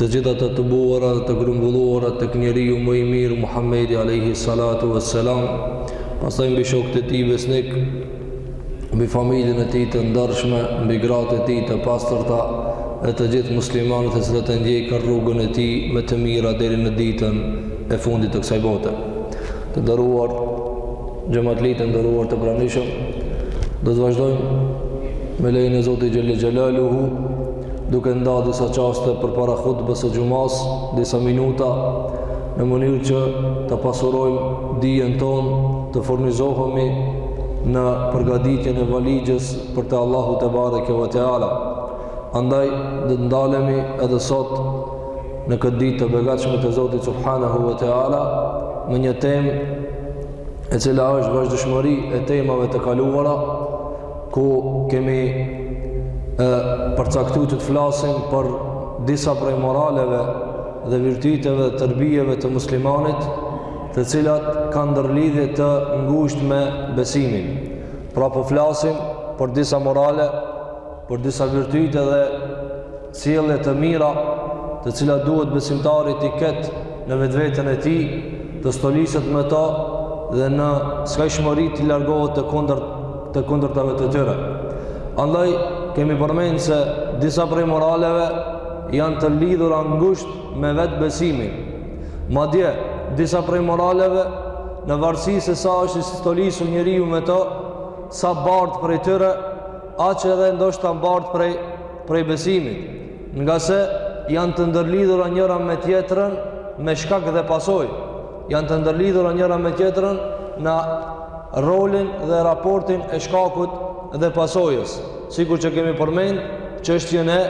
Të gjitha të tubuara dhe të grumbulluara tek njeriu më i mirë Muhamedi alejhi salatu wesselam, pastaj mbi shokët e tij besnik, mbi familjen e tij të ndershme, mbi gratë e tij të pastërta dhe të gjithë muslimanët të cilët e ndjekin rrugën e tij me të mira deri në ditën e fundit të kësaj bote. Të nderuar xhamatli të nderuar të pranishëm, do të vazhdojmë me lejen e Zotit xhelle xhelaluhu duke nda disa çaste përpara hutbës së xhumasë, disa minuta, në mënyrë që ta pasurojmë dijen tonë, të furnizohemi në përgaditjen e valixhes për te Allahu tebareke we teala. Andaj, do të ndalemi edhe sot në këtë ditë të begatshme të Zotit Subhanahu we teala, me një temë e cila është vazhdueshmëri e temave të kaluara, ku kemi e, përcaktu që të flasim për disa prej moraleve dhe virtyteve dhe tërbijeve të muslimanit, të cilat kanë ndërlidhje të ngushtë me besimin. Pra po flasim për disa morale, për disa virtyte dhe Sjellje të mira, të cilat duhet besimtari t'i ketë në vetveten e tij, të stoliset me to dhe në skajshmëri t'i largohet të kundërt të kundërtave të tyre. Andaj kemi përmend se disa prej moraleve janë të lidhura ngushtë me vetë besimin. Madje disa prej moraleve, në varësi se sa është i stolisur njeriu me to, sa bart prej tyre, aq edhe ndoshta bart prej prej besimit, ngase janë të ndërlidhura njëra me tjetrën me shkak dhe pasojë, janë të ndërlidhura njëra me tjetrën në rolin dhe raportin e shkakut dhe pasojës, sikur që kemi përmend çështjen e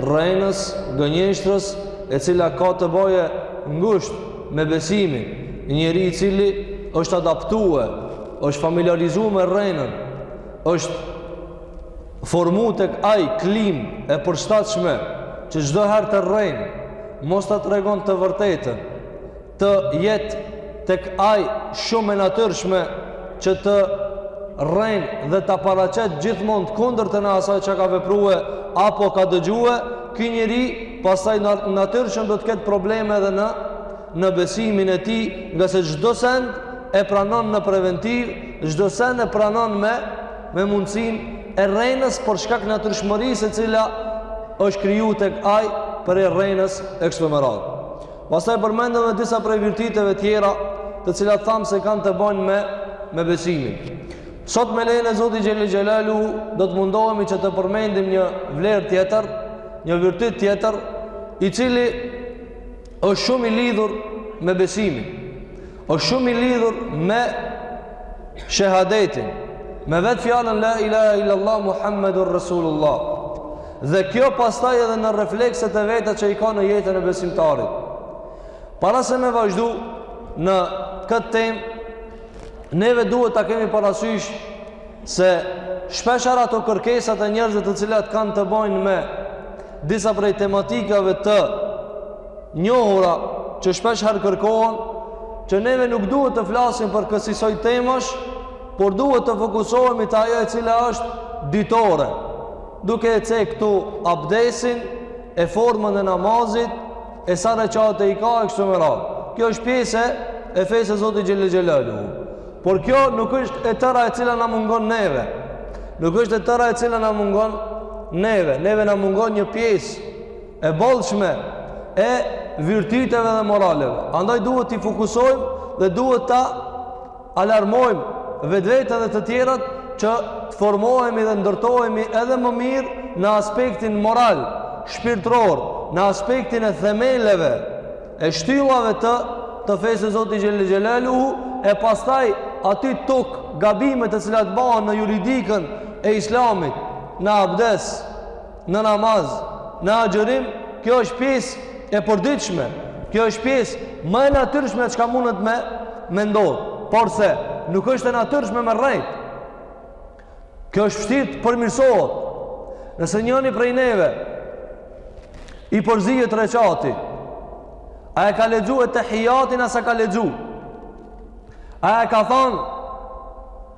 rrenës, gënjeshtrës, e cila ka të boje ngushtë me besimin, njeri i cili është adaptue, është familiarizu me rrenën, është Formu tek ai klimë e përshtatshme që çdo herë të rrejnë, mos ta tregon të vërtetën, të jetë tek ai shumë e natyrshme që të rrejnë dhe ta paraqet gjithmonë të kundërtën e asaj çka ka veprue apo ka dëgjue, ky njeri pastaj natyrshëm do të ketë probleme edhe në në besimin e tij, ngase çdo send e pranon në preventivë, çdo send e pranon me me mundësinë e rrenës për shkak natyrshmërisë me cilën është kriju tek ai prej rrenës e kështu me radhë. Pasaj përmendëm dhe disa prej virtyteve tjera të cilat thamë se kanë të bojnë me, me besimin. Sot me lejen e Zotit xhel-le xhelaluhu do të mundohemi që të përmendim një vlerë tjetër, një virtyt tjetër, i cili Është shumë i lidhur me besimin. Është shumë i lidhur me shehadetin, me vetë fjalën la ilaha illallah Muhammedun resulullah. Dhe kjo pastaj edhe në reflekset e veta që i ka në jetën e besimtarit. Para se me vazhdu në këtë temë, neve duhet ta kemi parasysh se shpeshherë ato kërkesat e njerëzve të cilat kanë të bojnë me Disa prej tematikave të njohura që shpesh herë kërkohen që neve nuk duhet të flasim për kësisoj temash, por duhet të fokusohemi te ajo e cila është ditore, duke e cek këtu abdesin e formën e namazit, e sa rekate i ka e kështu me radhë. Kjo është pjesë e fesë së Zotit xhel-le xhelaluhu. Por kjo nuk është e tëra e cila na mungon neve. Nuk është e tëra e cila na mungon neve. Neve na mungon një pjesë e bollshme e virtyteve dhe moraleve. Andaj duhet t'i fokusojmë dhe duhet ta alarmojmë vetveten dhe të tjerët që të formohemi dhe ndërtohemi edhe më mirë në aspektin moral, shpirtëror, në aspektin e themeleve, e shtyllave të të fesë Zotit xhel-le xhelaluhu, e pastaj aty tok gabimet të cilat bëhen në juridikën e islamit, në abdes, në namaz, në agjërim, kjo është pjesë e përditshme. Kjo është pjesë më e natyrshme çka mundet me, me ndodh. Porse nuk është e natyrshme me rrejt. Kjo është vshtirë përmirësohet. Nëse njëri prej neve i përzihet reçati, a e ka lexu ettehijatin a s'e ka lexu? A e ka thonë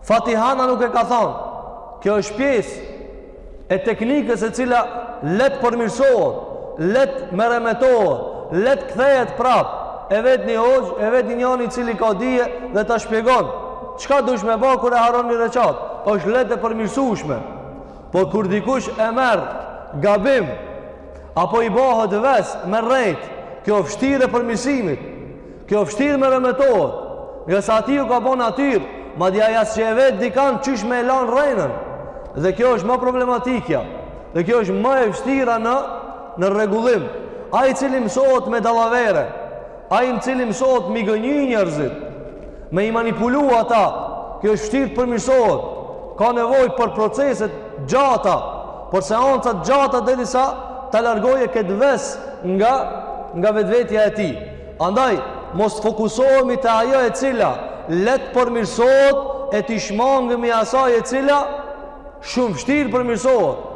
Fatihan a nuk e ka thonë. Kjo është pjesë e teknikës e cila leht përmirësohet, leht meremetohet, leht kthehet prap, e vet një hoxhë, e vet një njeri i cili ka dije dhe ta shpjegon, çka duhesh me ba kur e haron një reçat, është leht e përmirsushme, por kur dikush e merr gabim, apo i bëhet ves me rrejt, kjo vshtirë e përmirësimit, Kjo vështirë meremetohet, ngase atij ju ka bo natyrë, madje as që e vet dikan qysh me e lan rrenën, dhe kjo është më problematikja, dhe kjo është më e vështira në, në rregullim. Ai i cili mësohet me dallavere, ai i cili mësohet m'i gënjy njerëzit, me i manipulu ata, kjo është vështirë përmirësohet, ka nevojë për procese të gjata, për seanca të gjata derisa ta largojë këtë ves nga, nga vetvetja e tij. Andaj, mos të fokusohemi te ajo e cila lehtë përmirësohet e t'i shmangemi asaj e cila shumë vështirë përmirësohet.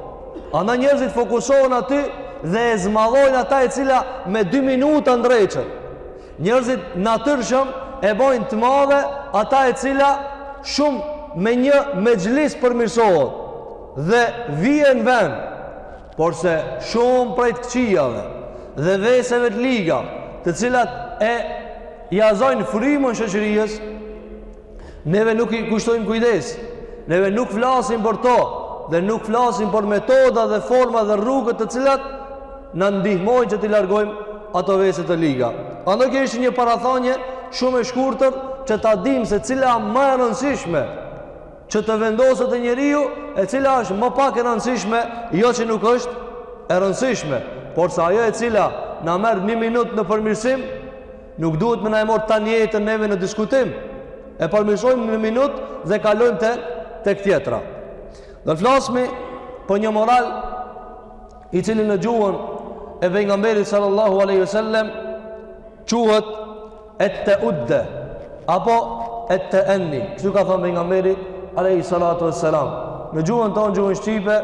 Andaj njerëzit fokusohen aty dhe e zmadhojnë ata e cila me 2 minuta ndreqet. Njerëzit natyrshëm e bojnë të madhe ata e cila shumë me një mexhlis përmirësohet dhe vjen në vend Porse shumë prej të këqijave dhe veseve të liga, të cilat e jazojnë frymën shoqërisë,, neve nuk i kushtojmë kujdes. Neve nuk flasim për to dhe nuk flasim për metoda dhe forma dhe rrugë të cilat na ndihmojnë që t'i largojmë ato vese të liga. Andaj kjo ishte një parathanje shumë e shkurtër që ta dimë se cila ma e rëndësishme që të vendoset te njeriu e cila është më pak e rëndësishme jo që nuk është e rëndësishme porse ajo e cila na merr një minut në përmirësim nuk duhet me na e marrë tan jetën neve në diskutim e përmirësojmë një minut dhe kalojmë te tek tjetra dhe flasmi për një moral i cili në gjuhën e pejgamberit sallallahu aleyhi sallem quhet At-ta'udda apo at-ta'anni. Kështu ka thanë pejgamberi alayhi salatu wassalam. Në gjuhën tonë gjuhën shqipe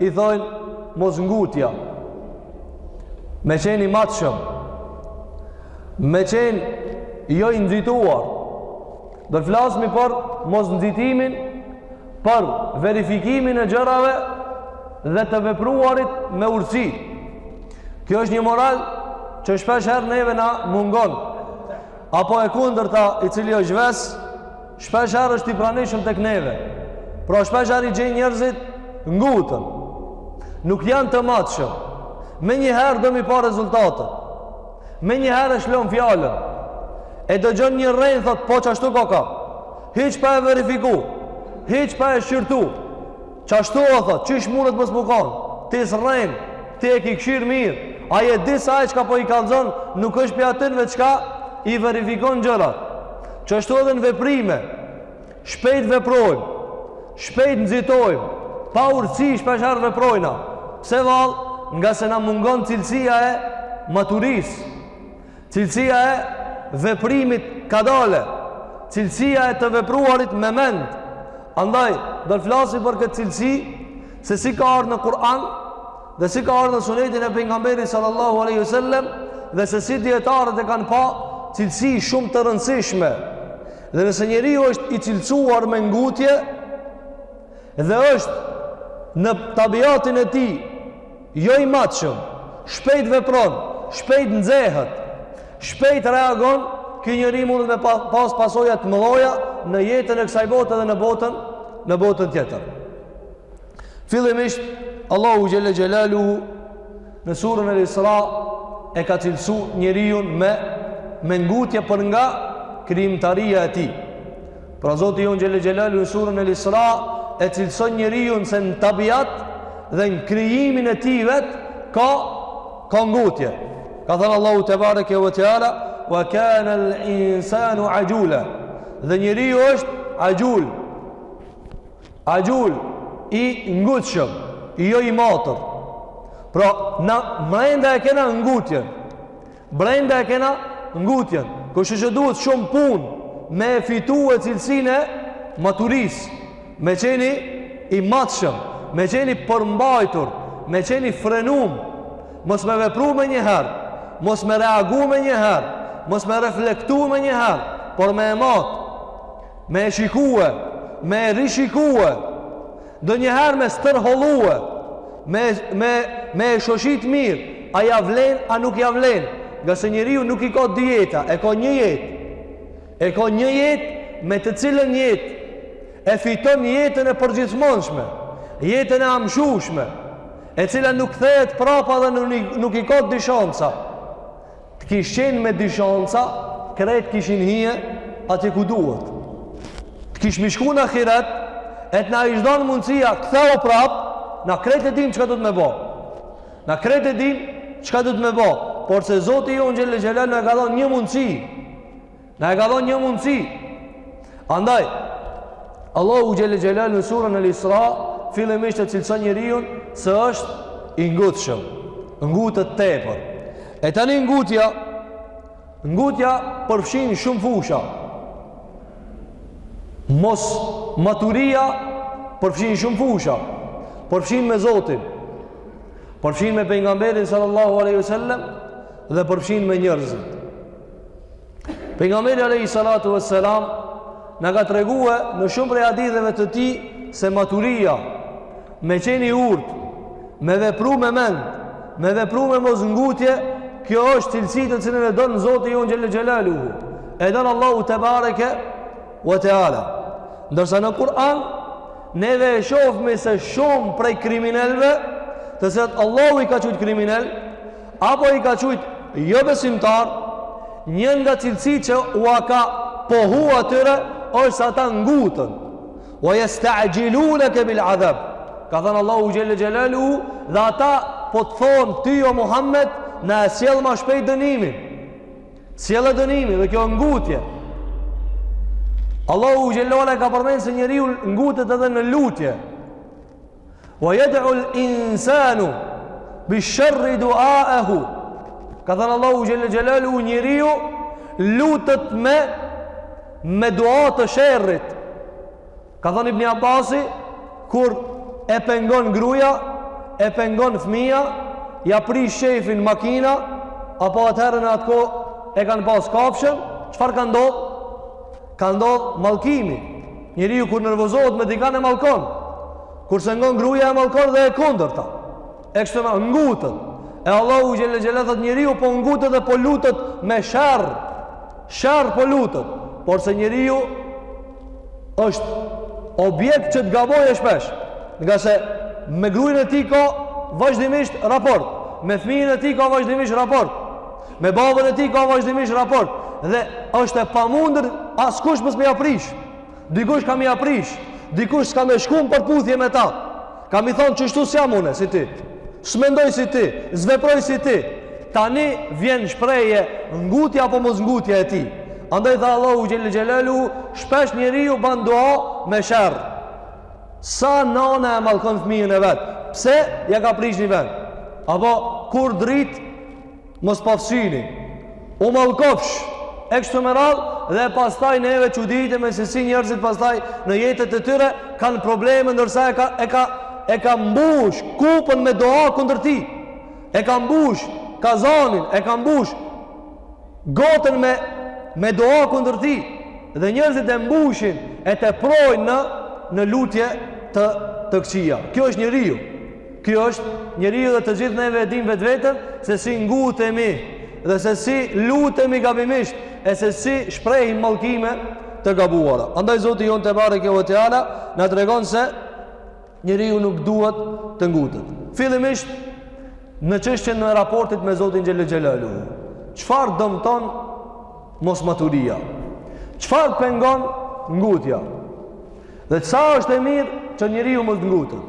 i thonë mosngutja. Me qenë i matshëm. Me qenë jo i nxituar. Do të flasmi për mosnxitimin për verifikimin e gjërave dhe të vepruarit me urtësi. Kjo është një moral që shpesh herë neve na mungon. Apo e kundërta i cili është ves, shpesh herë është i pranishëm tek neve. Pra shpesh herë i gjen njerëzit nguten. Nuk janë të matshëm. Menjëherë do m'i pa rezultatet. Menjëherë e lshon fjalën. E dëgjon një rrenë, thotë, po qashtu ka ka. Hiç pa e verifiku, hiç pa e shqyrtu. Qashtu o thotë, qysh mundet mos me kan, ti s'rren, ti e ki kshyr mirë, a je di se çka po i kallzon, nuk është pi atynve çka i verifikon gjërat. Qashtu edhe në veprime, shpejt veprojmë, shpejt nxitojmë, pa urtësi shpeshherë veprojna. Pse vallë, ngase na mungon cilësia e maturisë. Cilësia e veprimit kadale, cilësia e të vepruarit me mend. Andaj, do të flasim për këtë cilësi se si ka ardh në Kur'an dhe si ka ardh në Sunetin e pejgamberit sallallahu alaihi wasallam dhe se si dietarët e kanë pa cilësi shumë të rëndësishme. Dhe nëse njeriu është i cilësuar me ngutje dhe është në tabiatin e tij Jo i matshëm, shpejt vepron, shpejt nxehet, shpejt reagon, ky njeri mund me pas pasoja të mëdhaja në jetën e kësaj bote dhe në botën në botën tjetër. Fillimisht Allahu xhele xhelaluhu në surën Al-Isra e ka cilësu njeriun me me ngutje për nga krijimtaria e tij. Pra Zoti jonë xhele xhelalu në surën El-Isra e cilëson njeriun se në tabiat dhe në krijimin e tij vetë ka ka ngutje. Ka thënë Allahu tebareke ve teala wa kana al insanu ajula. Dhe njeriu është ajul. Ajul i ngutshëm, i jo i matur. Pra na mrenda e kena ngutjen. Brenda e kena ngutjen, kështu që duhet shumë punë me e fitue cilësinë e maturisë, me qenë i matshëm, me qenë i përmbajtur, me qenë i frenum, mos me vepru menjëherë, mos me reagu menjëherë, mos me reflektu menjëherë, por me e mat, me e shikue, me e rishikue, Ndonjëherë me stërhollue, me, me, me e shoshit mirë, a ja vlen, a nuk ja vlen, ngase njeriu nuk i ka dy jeta, e ka një jetë, e ka një jetë me të cilën jetë, e fiton jetën e përgjithmonshme, jetën e amshushme, e cila nuk kthehet prapa dhe nuk i ka dy shanca, Të kish qenë me dy shanca, krejt kishin hi atje ku duhet. Të kish me shku në ahiret, e të na ish dhanë mundësia, ktheu prapë, na krejt e dimë çka duhet me bo. Na krejt e dimë çka duhet me bo. Porse Zoti jonë xhele xhelal na ka dhanë një mundësi. Na e ka dhënë një mundësi. Andaj Allahu xhel xhelal në surën El Isra fillimisht e cilëson njeriu se është i ngutshëm, ngutet tepër. E tani ngutja ngutja përfshin shumë fusha. Mosmaturia përfshin shumë fusha. Përfshin me Zotin, përfshin me pejgamberin sallallahu alaihi wasallam dhe përfshin me njerëzit. Pejgamberi alejhi salatu vesselam na ka tregu në shumë prej haditheve të tij se maturia me qenë i urtë, me vepru me mend, me vepru me mosngutje, kjo është cilësi të cilën e don Zoti jonë xhel-le xhelaluhu. E don Allahu tebareke ve teala. Ndërsa në Kur'an neve e shohmë se shumë prej kriminelëve, të cilat Allahu i ka qujt kriminelë, Apo i ka qujt jobesimtarë, një nga cilësi që ua ka pohu atyre, është se ata nguten. Ue jestaxhiluneke bil adhab. Ka thënë Allahu xhel-le xhelaluhu, dhe ata po të thonë ty o Muhammed, na e sjell ma shpejt dënimin. Sjelle dënimin dhe kjo ngutje. Allahu xhel-le ue ala ka përmen se njeriu ngutet edhe në lutje. Wa yad'u al-insanu bish-sharri du'aahu. Ka thënë Allahu xhel-le xhelaluhu njeriu lutet me me dua të sherrit. Ka thënë Ibni Abbasi kur e pengon gruja, e pengon fëmija, ia prish qejfin makina, apo atëherë në atë kohë e kanë pas kafshën, çfarë ka ndodh? Ka ndodh mallkimi. Njeriu kur nervozohet me dikan e mallkon. Kur s'e ngon gruja e mallkon dhe e kundërta. E kështu më ngutet. E Allahu xhel-le ue ala thotë njeriu po ngutet dhe po lutet me sherr. Sherr po lutet. Porse njeriu është objekt që të gabojë shpesh. Ngase me grujën e tij ka vazhdimisht raport. Me fëmijën e tij ka vazhdimisht raport. Me babën e tij ka vazhdimisht raport dhe është e pamundur askush mos me ia prish. Dikush ka me ia prish, dikush s'ka me shku në përputhje me ta. Ka me i thonë qështu s'jam unë si ti. S'mendoj si ti, s'veproj si ti. Tani vjen n'shprehje ngutja apo mos ngutja e tij. Andaj tha Allahu xhel-le xhelaluhu, shpesh njeriu ban dua me sherr. Sa nana e mallkon fëmijën e vet, pse ia ka prish një vend? Apo kur drit Mos pafsh ti. U mallkofsh. E kështu me radhë dhe pastaj neve çuditemi se si njerëzit pastaj në jetët e tyre kanë probleme ndërsa e ka e ka e ka mbush kupën me dua kundër tij. E ka mbush kazanin, e ka mbush gotën me me dua kundër tij dhe njerëzit e mbushin e teprojnë në në lutje të të këqija. Ky është njeriu. Kjo është njeriu dhe të gjithë neve e dimë vetveten se si ngutemi dhe se si lutemi gabimisht e se si shprehim mallkime të gabuara. Andaj Zoti jonë tebareke ve teala na tregon se njeriu nuk duhet të ngutet. Fillimisht në çështjen e raportit me Zotin xhel-le xhelaluhu. Çfarë dëmton mosmaturia? Çfarë pengon ngutja? Dhe sa është e mirë që njeriu mos të ngutet?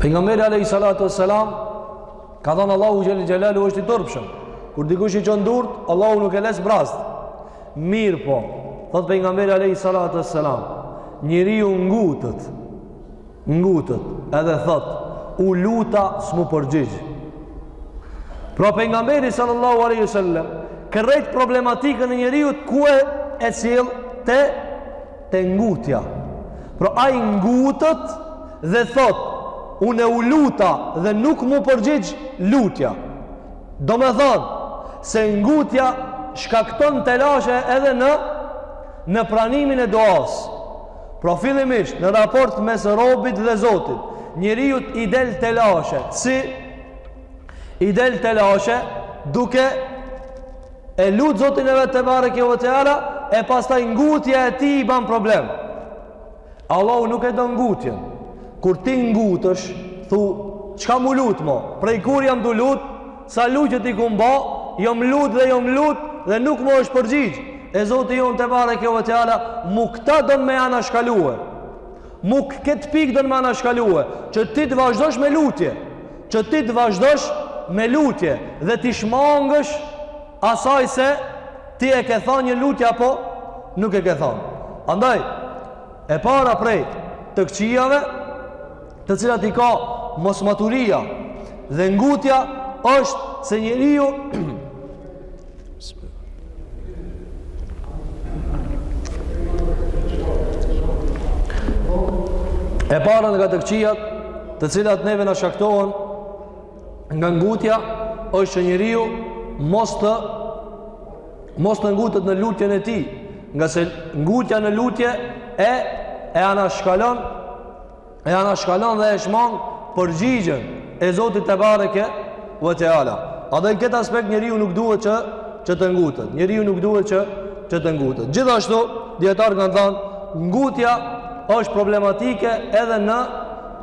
Pejgamberi alejhi salatu ve selam ka thonë Allahu xhel-le xhelaluhu është i turpshëm. Kur dikush i çon durt, Allahu nuk e le zbrazët. Mirëpo, thotë Pejgamberi alejhi salatu ve selam, njeriu ngutet, ngutet, edhe thotë, u luta s'm'u përgjigj. Pra Pejgamberi sallallahu alejhi ve selem, krejt problematikën e njeriut ku e sjell te Te ngutja. Pra ai ngutet dhe thotë, unë u luta dhe nuk m'u përgjigj lutja. Domethonë, se ngutja shkakton telashe edhe në në pranimin e duas. Pra fillimisht në raport mes robit dhe Zotit, njeriut i del telashe, si i del telashe duke e lut Zotin e vet tebareke ve teala e pastaj ngutja e tij i ban problem. Allahu nuk e do ngutjen. Kur ti ngutesh, thu, çka m'u lut mo? Prej kur jam du lut? Sa lutjet i kum ba? Jom lut dhe jom lut dhe nuk më është përgjigj. E Zoti jonë tebareke ve teala mu këta don me anashkalue. Mu këtë pikë don me anashkalue, që ti të vazhdojsh me lutje, që ti të vazhdojsh me lutje, dhe t'i shmangesh asaj se ti e ke thonë një lutje, apo nuk e ke thonë. Andaj, e para prej të këqijave, të cilat i ka mosmaturia dhe ngutja, është se njeriu E para nga të këqijat, të cilat neve na shkaktohen nga ngutja, është që njeriu mos të mos të ngutet në lutjen e tij, nga se ngutja në lutje e e anashkalon e anashkalon dhe e shmang përgjigjen e Zotit tebareke ve teala. Edhe në këtë aspekt njeriu nuk duhet që, që të ngutet. Njeriu nuk duhet që, që të ngutet. Gjithashtu, dijetarë kanë thanë, ngutja është problematike edhe në,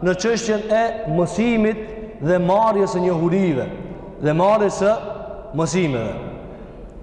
në çështjen e mësimit dhe marrjes së njohurive dhe marrjes së mësimeve.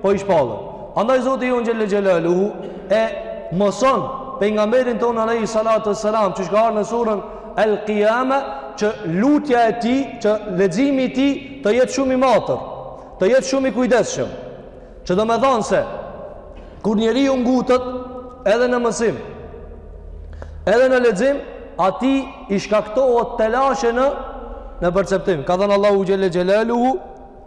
Po i shpallën. Andaj Zoti Jon Xhelel Xhelaluhu e mëson pejgamberin tonë alayhi salatu wassalam që çka ardh në surën El Qiyama që lutja e tij, që leximi i tij të jetë shumë i matur, të jetë shumë i kujdesshëm. Që domethanë se kur njeriu ngutët edhe në mësim, edhe në lexim, atij i shkaktohet telashe në në perceptim. Ka thanë Allahu Xhele Xhelaluhu,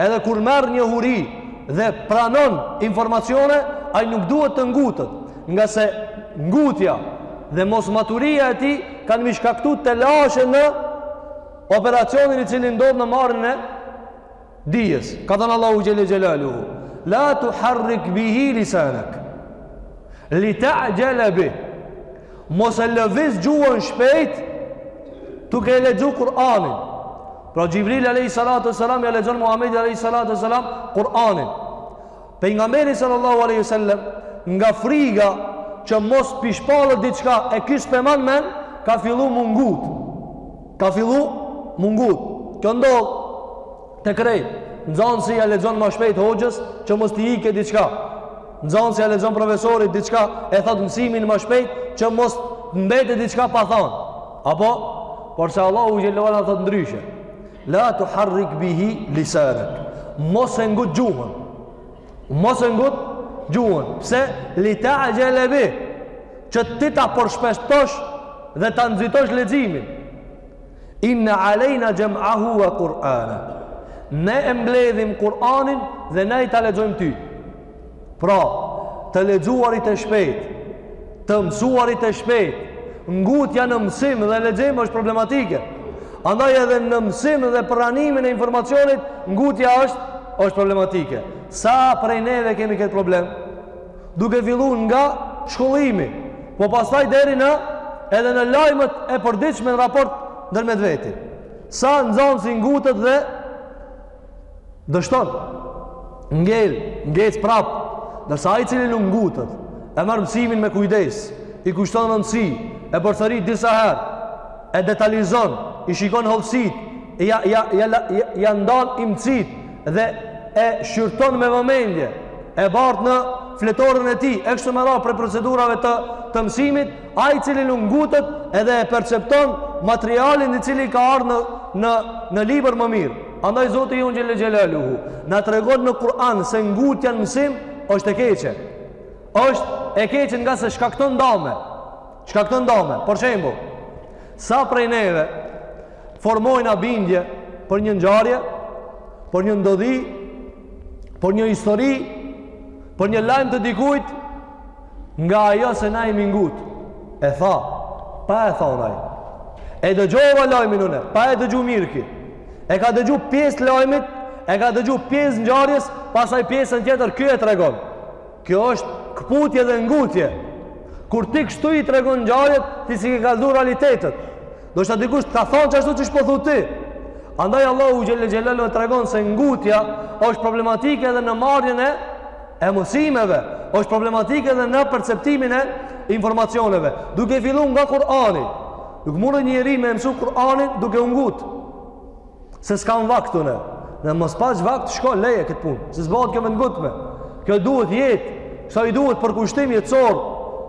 Edhe kur merr njohuri dhe pranon informacione, ai nuk duhet të ngutët, ngase ngutja dhe mosmaturia e tij kanë m'i shkaktu telashe në operacionin i cili ndodh në marrjen e dijes. Ka thënë Allahu Xhele Xhelaluhu, la tuharrik bihi lisanak, li ta'xhele bih, Mos e lëviz gjuhën shpejt duke e lexu Kur'anin. Pra Xhibril alayhi salatu selam ja lexon Muhamedit alayhi salatu selam Kur'anin. Pejgamberi sallallahu alaihi wasallam nga friga që mos po i shpallet diçka e qysh p'e man men, ka fillu m'u ngut. Ka fillu m'u ngut. Kjo ndodh te krejt. Nxansi ja lexon ma shpejt hoxhës që mos t'i ikë diçka. Nxansi ja lexon profesorit diçka e thot mësimin ma shpejt që mos mbetet diçka pa than. Apo porse Allahu xhelalu ala thot ndryshe. La tuharrik bihi lisanak. Mos e ngut gjuhën. Mos e ngut gjuhën. Pse li ta'jala bi? Që ti ta përshpejtosh dhe ta nxitosh leximin. Inna alejna jam'ahu wa Kur'ana. Ne e mbledhim Kur'anin dhe ne ta lexojmë ty. Pra, të lexuarit e shpejt, të mësuarit e shpejt, ngutja në mësim dhe lexim është problematike. Andaj edhe në mësim dhe pranimin e informacionit, ngutja është është problematike. Sa prej neve kemi këtë problem? duke fillu nga shkollimi, po pastaj deri në edhe në lajmët e përditshme në raport ndërmjet veti. Sa nxansi ngutët dhe dështon. Ngel, ngec prap, ndërsa ai i cili nuk ngutët, e marr mësimin me kujdes, i kushton rëndësi, e përsërit disa herë, e detalizon, i shikon hollësit, ja ja ja ja, ja ndan imtësit dhe e shqyrton me vëmendje. e bart në fletoren e tij, e kështu me radhë prej procedurave të, të mësimit, ai i cili nuk ngutët edhe e percepton materialin i cili ka ardhë në, në, në libër më mirë. Andaj Zoti jonë xhele xhelaluhu, na tregon në Kur'an se ngutja në mësim është e keqe. është e keqe ngase shkakton dame. Shkakton dame. Për shembull, sa prej neve formojna bindje për një ngjarje, për një ndodhi, për një histori, për një lajm të dikujt, nga ajo se na jemi ngut. E tha, pa e thanë ai. E dëgjova lajmin une, pa e dëgju mirë ky. E ka dëgju pjesë të lajmit, e ka dëgju pjesë ngjarjes, pastaj pjesën tjetër, ky e tregon. Kjo është këputje dhe ngutje. Kur ti kështu i tregon ngjarjet, ti s'i ke kallxu realitetet. Ndoshta dikush të ka thonë që s'ashtu qysh po thu ti. Andaj Allahu Xhelle Xhelaluhu e tregon se ngutja është problematike edhe në marrjen e e mësimeve, është problematike edhe në perceptimin e informacioneve. Duke fillu nga Kur'ani, nuk mundet njeri me mësu Kur'anin duke u ngut. Se s'kam vakt unë. Në mos pas vakt, shko leje këtë punë. Se s'bëhet kjo me ngutme. Kjo duhet jetë. Kësaj i duhet përkushtim jetësor.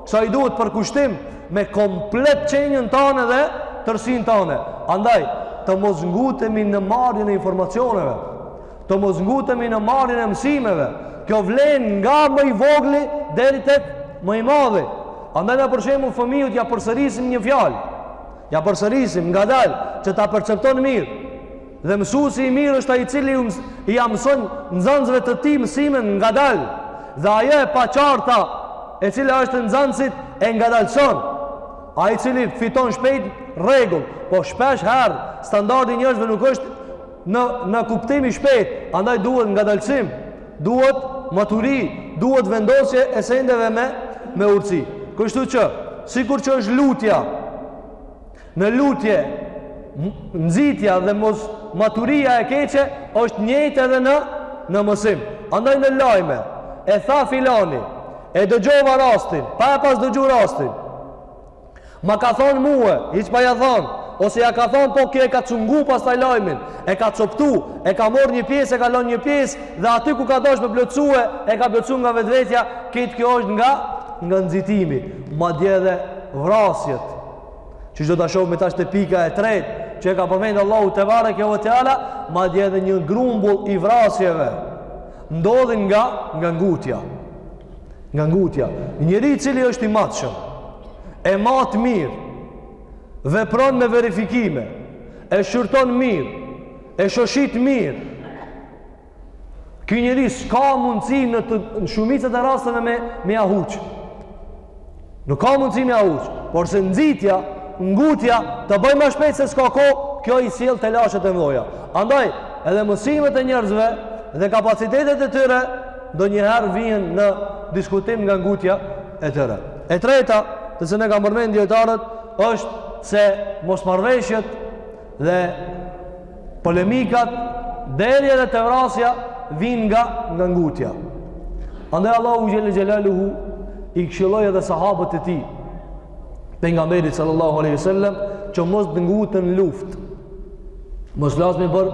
Kësaj i duhet përkushtim me komplet qenjën tane dhe tërësinë tane. Andaj, të mos ngutemi në marrjen e informacioneve. Të mos ngutemi në marrjen e mësimeve. Kjo vlen nga më i vogli deri tek më i madhi. Andaj na për shembull fëmijës ia përsërisim një fjalë. Ia përsërisim ngadalë që ta percepton mirë. Dhe mësuesi i mirë është ai i cili ia mëson nxënësve të tij mësimin ngadalë. Dhe ajo e paqarta e cila është nxënësit, e ngadalëson. Ai i cili fiton shpejt, në rregull, po shpesh herë standardi i njerëzve nuk është Në, në kuptim i shpejt, andaj duhet ngadalësim, duhet maturi, duhet vendosje e sendeve me, me urtësi. Kështu që, sikur që është lutja, në lutje, nxitja dhe mos maturia e keqe, është njëjtë edhe në, në mësim. Andaj në lajme, e tha filani, e dëgjova rastin, pa e pas dëgju rastin, Ma ka thonë mue, hiç pa ia thonë, ose ia ka thonë po ky e ka cungu pastaj lajmin, e ka coptu, e ka marrë një pjesë, e ka lonë një pjesë, dhe aty ku ka dash me plotësue, e ka plotësu nga vetvetja, këtë kjo është nga, nga nxitimi, madje edhe vrasjet, që siç do ta shohim tash te pika e tretë, që e ka përmendë Allahu tebareke ve teala, madje edhe një grumbull i vrasjeve, ndodhin nga, nga ngutja, Nga ngutja, një njeri i cili është i matshëm, e mat mirë, vepron me verifikime, e shqyrton mirë, e shoshit mirë. Ky njeri s'ka mundësi në, të, në shumicën e rasteve me, me ia huq. Nuk ka mundësi me ia huq, por se nxitja, ngutja, ta bëj ma shpejt se s'ka kohë, kjo i sjell telashet e mëdhaja. Andaj, edhe mësimet e njerëzve dhe kapacitetet e tyre, ndonjëherë vijen në diskutim nga ngutja e tyre. E treta, të cilën e kanë përmend dijetarët, është se mosmarrëveshjet dhe Polemikat deri edhe te vrasja vijnë nga nga ngutja. Andaj Allahu xhel-le xhelaluhu i këshilloi edhe sahabët e tij pejgamberit sallallahu alaihi wasallam që mos të nguten në luftë. Mos flasim për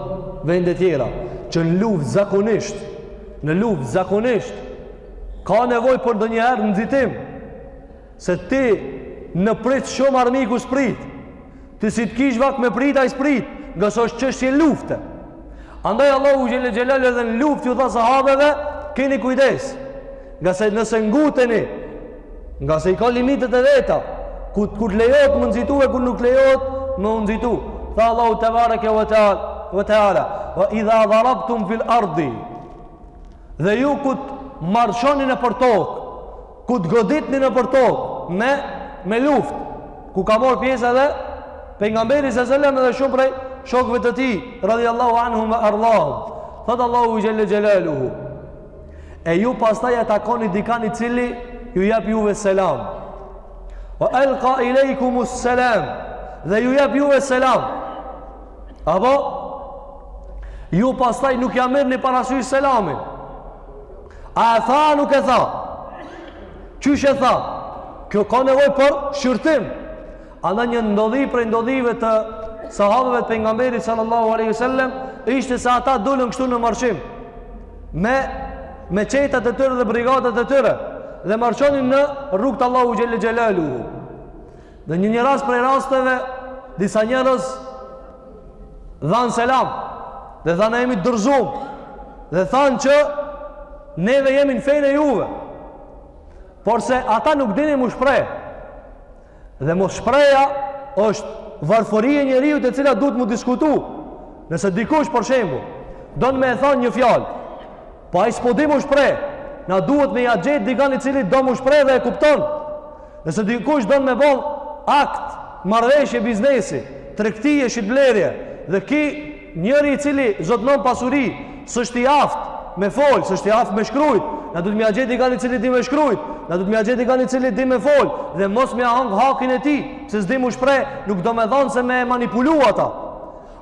vende tjera që në luftë zakonisht, në luftë zakonisht ka nevojë për ndonjëherë nxitim se ti në prit shumë armiku s'prit Ti si t'kish vakt me prit, ai s'prit, ngase është çështje lufte. Andaj Allahu xhel-le xhelaluhu edhe në luftë ju tha sahabeve, keni kujdes. Ngase nëse nguteni, ngase i ka limitet e veta, ku, kur lejohet me nxitu e kur nuk lejohet me nxitu. Tha Allahu tebareke ve teala, ve idha dharabtum fil ardi, dhe ju kur të marshoni nëpër tokë, kur të goditni nëpër tokë me, me luftë ku ka marrë pjesë edhe pejgamberi alejhi selam edhe shumë prej shokëve të tij radijallahu anhum ve erdahum thotë Allahu xhel-le xhelaluhu e ju pastaj e takoni dikan i cili ju jap juve selam o elka ilejkumus selam dhe ju jap juve selam apo ju pastaj nuk ja mirrni parasysh selamin A e tha, nuk e tha. Qysh e tha? Kjo ka nevojë për shqyrtim. Andaj një ndodhi prej ndodhive të sahabëve të pejgamberit sallallahu aleyhi sallem, ishte se ata dulën kështu në marshim. Me, me çetat e tyre dhe brigadat e tyre. Dhe marshonin në rrugë të Allahu xhel-le xhelaluhu. Dhe një një rast prej rasteve, disa njerëz dhanë selam dhe thanë jemi dorëzum dhe thanë që neve jemi në fenë e juve. Porse ata nuk dinin m'u shpreh. Dhe mosshprehja është varfëri e njeriut e cila duhet m'u diskutu. Nëse dikush për shembull, don me e thanë një fjalë, Po ai s'po di m'u shpreh, na duhet me ja gjetë dikan i cili di m'u shpreh dhe e kupton. Nëse dikush don me bo akt, marrëveshje biznesi, tregtie, shitblerje, dhe ky njeri i cili zotnon pasuri, s'është i aftë me fol, s'është i aftë me shkrujt, na duhet me ja gjetë dikan i cili di me shkrujt, na duhet me ja gjetë dikan i cili di me fol, dhe mos me ja hangër hakin e tij, se s'di m'u shpreh, nuk do me thonë se me e manipulu ata.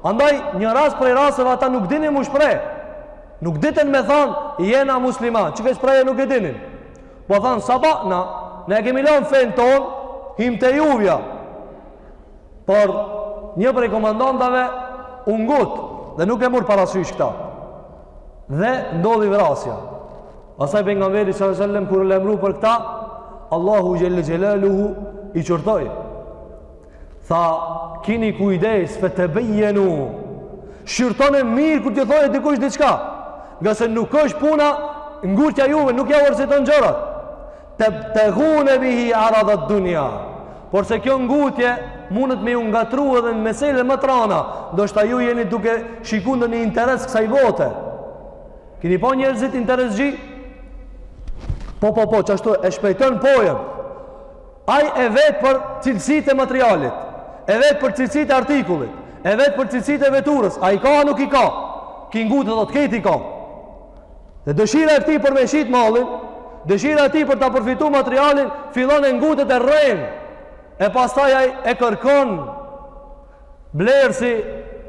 Andaj, një rast prej rasteve ata nuk dinin m'u shpreh, Nuk ditën me thanë, jena musliman, që kët shprehje nuk e dinin. Po thanë, sabana, ne e kemi lanë fenë tonë, him te juvja. Por, një prej komandantave u ngut, dhe nuk e murë parasysh këta. Dhe, ndodhi vrasja. Pastaj pejgamberi alejhi selam, kur u lajmëru për këta, Allahu xhel-le xhelaluhu i qortoi. Tha, kini kujdes, fe tebejenu. Shqyrtone mirë kur t'ju thojë dikush diçka. Ngase nuk është puna ngutja juve, nuk jua vërteton gjërat. Tebtegune bihi aradad dunja. Por se kjo ngutje mundet me ju ngatërru edhe në mesele ma t'rana. Ndoshta ju jeni duke shiku ndonjë interes kësaj bote. Kini pa njerëzit interesxhi? Po, po, po, qashtu e shpejton pojën. Ai e vet për cilësitë e materialit, e vet për cilësitë e artikullit, e vet për cilësitë e veturës, a i ka a nuk i ka. Ky ngutet thotë, krejt i ka. Dhe dëshira e këtij për me shitë mallin, dëshira e tij për ta përfitu materialin, fillon e ngutet e rrenë, e pastaj ai e kërkon blerësi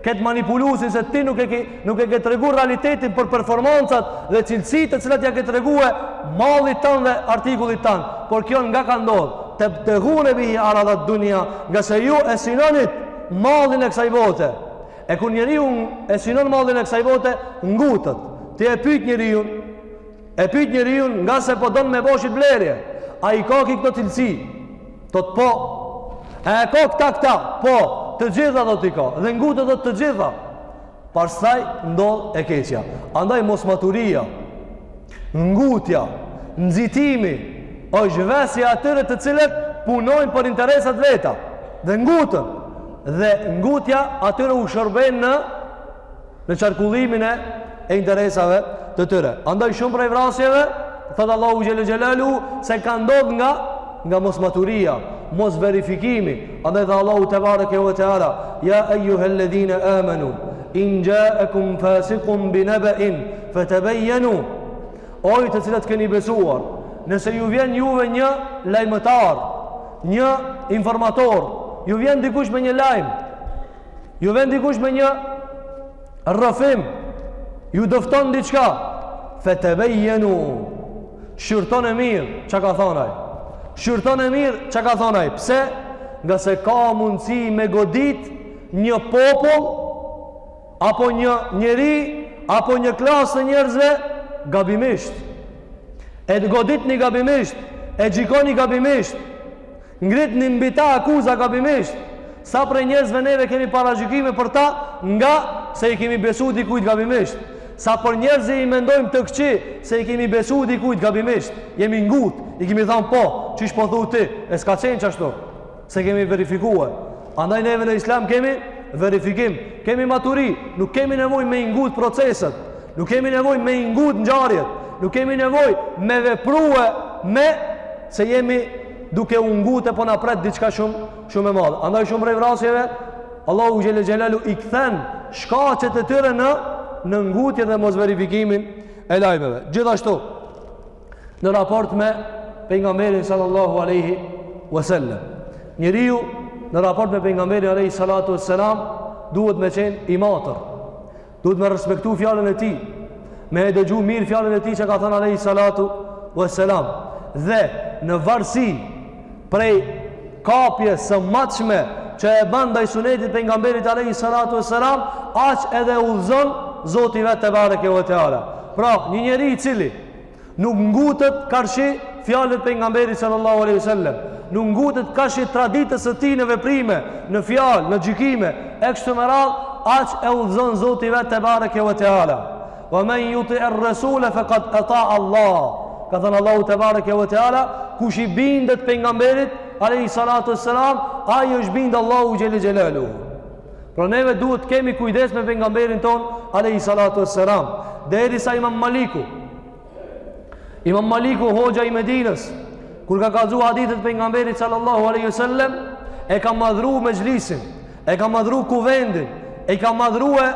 këtë manipuluesin se ti nuk e ke nuk e ke tregu realitetin për performancat dhe cilësitë të cilat ja ke treguar mallit tand dhe artikullit tand. Por kjo nga ka ndodh? Tebtegune bihi aradad dunja, ngase ju e synonit mallin e kësaj bote. E kur njeriu e synon mallin e kësaj bote, ngutet. Ti e pyet njeriun, E pyet njeriun ngase po don me bo shitblerje. A i ka ky këto cilësi? Thotë po. E ka këta këta? Po. Të gjitha thotë i ka. Dhe ngutet thotë të gjitha. Pastaj ndodh e keqja. Andaj mosmaturia, ngutja, nxitimi, është ves i atyre të cilët punojnë për interesat e veta. Dhe nguten. Dhe ngutja e atyre u shërben në në qarkullimin e interesave të tyre. Andaj shumë prej vrasjeve, thotë Allahu xhel-le xhelaluhu, se kanë ndodhë nga, nga mosmaturia, mosverifikimi. Andaj tha Allahu tebareke ve teala, ja ejuhel-ledhine amenu, in xhaekum fasikun binebein, fe tebejenu, o ju të cilët keni besuar, nëse ju vjen juve një lajmëtar, një informator, ju vjen dikush me një lajm, Ju vjen dikush me një rrëfim, ju dëfton diçka, fe tebejenu, shqyrtone mirë, ça ka thon ai? Shqyrtone mirë, ça ka thon ai? Pse? Ngase ka mundësi me godit një popull, apo një njeri, apo një klasë të njerëzve, gabimisht. E goditni gabimisht, e gjykoni gabimisht, Ngritni mbi ta akuza gabimisht, sa prej njerëzve neve kemi paragjykime për ta ngase i kemi besu dikujt gabimisht, sa prej njerëzve i mendojmë të këqij se i kemi besu dikujt gabimisht, jemi ngut, i kemi thanë po, qysh po thu ti, e s'ka qenë qashtu, s'e kemi verifikue. Andaj neve në islam kemi verifikim, kemi maturi, nuk kemi nevojë me i ngut proceset, Nuk kemi nevojë me i ngut ngjarjet, nuk kemi nevojë me veprue me se jemi duke u ngut e po na pret diçka shumë shumë e madhe. Andaj shumë prej vrasjeve Allahu xhelel xhelalu i kthen shkaqet e tyre në në ngutje dhe mos verifikimin e lajmeve. Gjithashtu në raport me pejgamberin sallallahu alaihi wasallam. Njeriu në raport me pejgamberin alaihi salatu wassalam duhet me qenë i matur. Duhet me respektu fjalën e tij, me e dëgju mirë fjalën e tij që ka thënë alejhi salatu ve selam. Dhe në varësi prej kapjes së matshme që e ban ndaj sunetit pejgamberit alejhi salatu ve selam, aq edhe e udhëzon Zoti vetë tebareke ve teala. Pra, një njeri i cili Nuk ngutët karshi fjalët për nga mberi sallallahu aleyhi sallem. Nuk ngutet karshi traditës së tij në veprime, në fjalë, në gjykime. E kështu me radhë, aq e udhëzon Zoti vetë tebareke ve teala. Ve men juti'i rresule fekad eta Allah. Ka thënë Allahu tebareke ve teala, kush i bindet pejgamberit, aleyhi salatu ve selam, ai i është bindë Allahu xhele xhelaluhu. Pra neve duhet të kemi kujdes me pejgamberin ton, alejhi salatu ve selam. Derisa imam Maliku, imam Maliku, hoxha i Medinës, kur ka kallzu hadithe të pejgamberit sallallahu aleyhi sallem, e ka madhru mexhlisin, e ka madhru kuvendin, e ka madhrue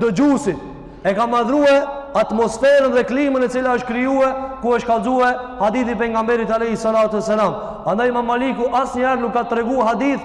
dëgjuesit, e ka madhrue atmosferën dhe klimën e cila është krijuar ku është kallzue hadithi i pejgamberit alayhi salatu wasalam andaj imam maliku asnjëherë nuk ka tregu hadith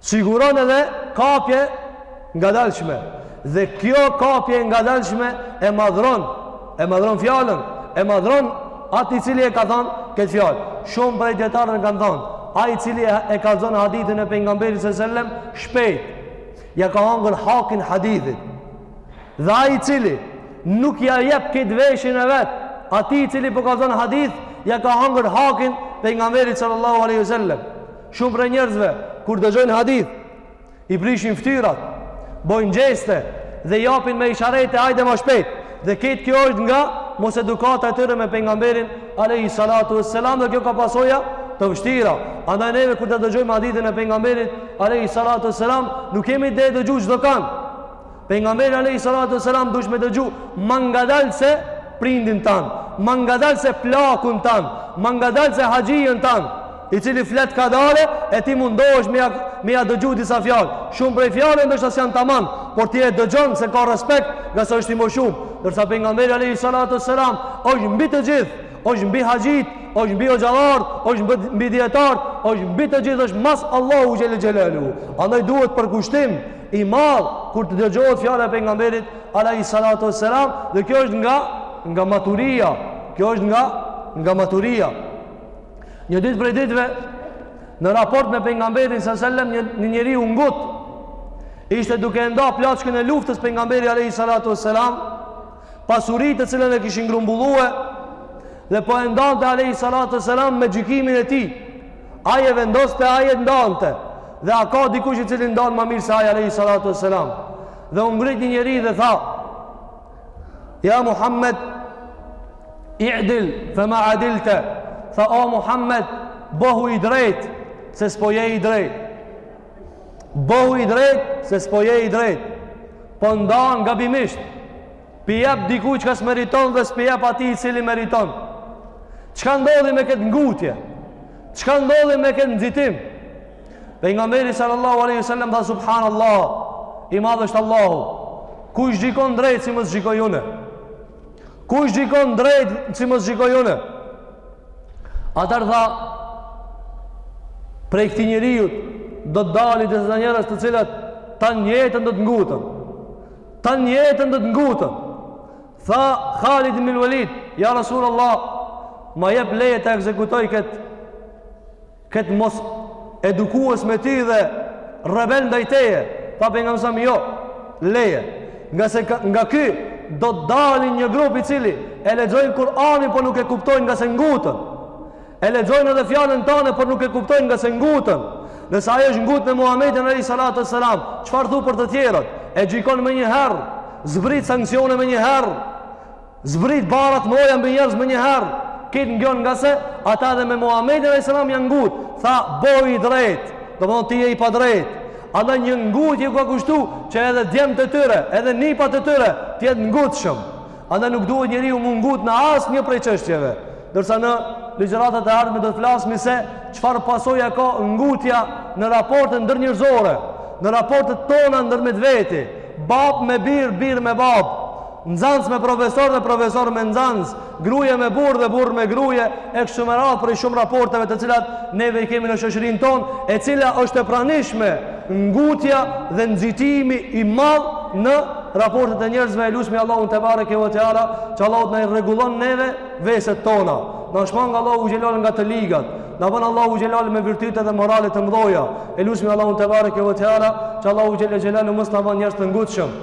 siguron edhe kapje ngadalshme dhe kjo kapje e ngadalshme e madhron e madhron fjalën e madhron atë i cili e ka thonë këtë fjalë shumë prej dijetarëve kanë thonë ai i cili e kallzon hadithin e pejgamberit salallahu sellem shpejt ja ka hangër hakin hadithit dhe ai i cili nuk ja jep këtë veshin e vet atij i cili po kallzon hadith ja ka hangër hakin pejgamberit sallallahu aleyhi sellem Shumë prej njerëzve kur dëgjojnë hadith, i prishin ftyrat, bojnë gjeste dhe japin me isharete hajde ma shpejt. Dhe krejt kjo është nga mos edukata e tyre me pejgamberin alayhi salatu wassalam dhe kjo ka pasoja të vështira. Andaj neve kur ta dëgjojmë hadithin e pejgamberit alayhi salatu wassalam, nuk jemi duke dëgju çdokan. Pejgamberi alejhi salatu vesselam duhet me dëgju ma ngadalë se prindin tan, ma ngadalë se plakun tan, ma ngadalë se haxhinë tan, i cili flet kadale e ti mundohesh me ja, me ja dëgju disa fjalë. Shumë prej fjalëve ndoshta s'janë tamam, por ti e dëgjon se ka respekt, ngase është i moshuar. Ndërsa pejgamberi alejhi salatu vesselam është mbi të gjithë, është mbi haxhit, është mbi hoxhallarët, është mbi, mbi dietarët, është mbi të gjithë është mas Allahu xhelel xhelalu. Andaj duhet përkushtim i madh kur të dëgjohet fjala e pejgamberit alayhi salatu wassalam dhe kjo është nga nga maturia kjo është nga nga maturia një ditë prej ditve në raport me pejgamberin sallallahu alaihi wasallam një, një njeriu ngut ishte duke e nda plaçkën e luftës pejgamberi alayhi salatu wassalam Pasuri të cilën e kishin grumbullue dhe po e ndante alayhi salatu wassalam me gjykimin e tij. Ai e vendoste ai e ndante dhe a ka dikush i cili ndan ma mirë se ai alayhi salatu wassalam. Dhe u ngrit një njeri dhe tha, Ja Muhammed, i'dil, fe ma adilte, tha o Muhammed, bohu i drejt, se s'po je i drejt. Bohu i drejt se s'po je i drejt. Po ndan gabimisht. P'i jap dikuj çka s'meriton dhe s'p'i jap atij i cili meriton. Çka ndodhi me këtë ngutje? Çka ndodhi me këtë nxitim? Pejgamberi sallallahu aleyhi wasallam tha subhanallah, i madh është Allahu, kush gjykon drejt si mos gjykoj unë? Kush gjykon drejt si mos gjykoj unë? Atëherë tha, prej këtij njeriut, do të dalin disa njerëz të cilët, tan jetën do të nguten. Tan jetën do të nguten. Tha Halid ibn Velid, ja Rasul Allah, ma jep leje ta ekzekutoj këtë këtë mos edukues me ty dhe rebel ndaj teje tha pejgamberi jo leje ngase nga ky do të dalin një grup i cili e lexojnë Kur'anin por nuk e kuptojnë ngase nguten e lexojnë edhe fjalën tane por nuk e kuptojnë ngase nguten nëse ai është ngut me Muhamedin alayhi salatu wasalam çfarë thu për të tjerët e gjykon menjëherë zbrit sanksione menjëherë Zbrit barrat mdhoja mbi njerëz menjëherë. Kën ngjon ngase ata edhe me Muhamedin alayhis salam janë ngut. Tha bohu i drejt. Domethon ti je i padrejt. Andaj një ngutje u ka kushtu që edhe djemt e tyre, edhe nipat e tyre të jenë të ngutshëm. Andaj nuk duhet njeriu m'u ngut në asnjë prej çështjeve. Ndërsa në ligjëratat e ardhme do të flasmi se çfarë pasoja ka ngutja në raportet ndërnjerëzore, në raportet tona ndërmjet veti, bab me bir, bir me bab. Nxans me profesor dhe profesor me nxans, gruje me burrë dhe burrë me gruje, e kështu me radhë prej shumë raporteve të cilat neve i kemi në shoqërinë tonë, e cila është e pranishme ngutja dhe nxitimi i madh në raportet e njerëzve e lusmi Allahun te bareke ve teala që Allahu na i rregullon neve veset tona na shmang Allahu xhelal nga të ligat na bën Allahu xhelal me virtyte dhe morale të mdhoja e lusmi Allahun te bareke ve teala që Allahu xhelal xhelal mos na bën njerëz të ngutshëm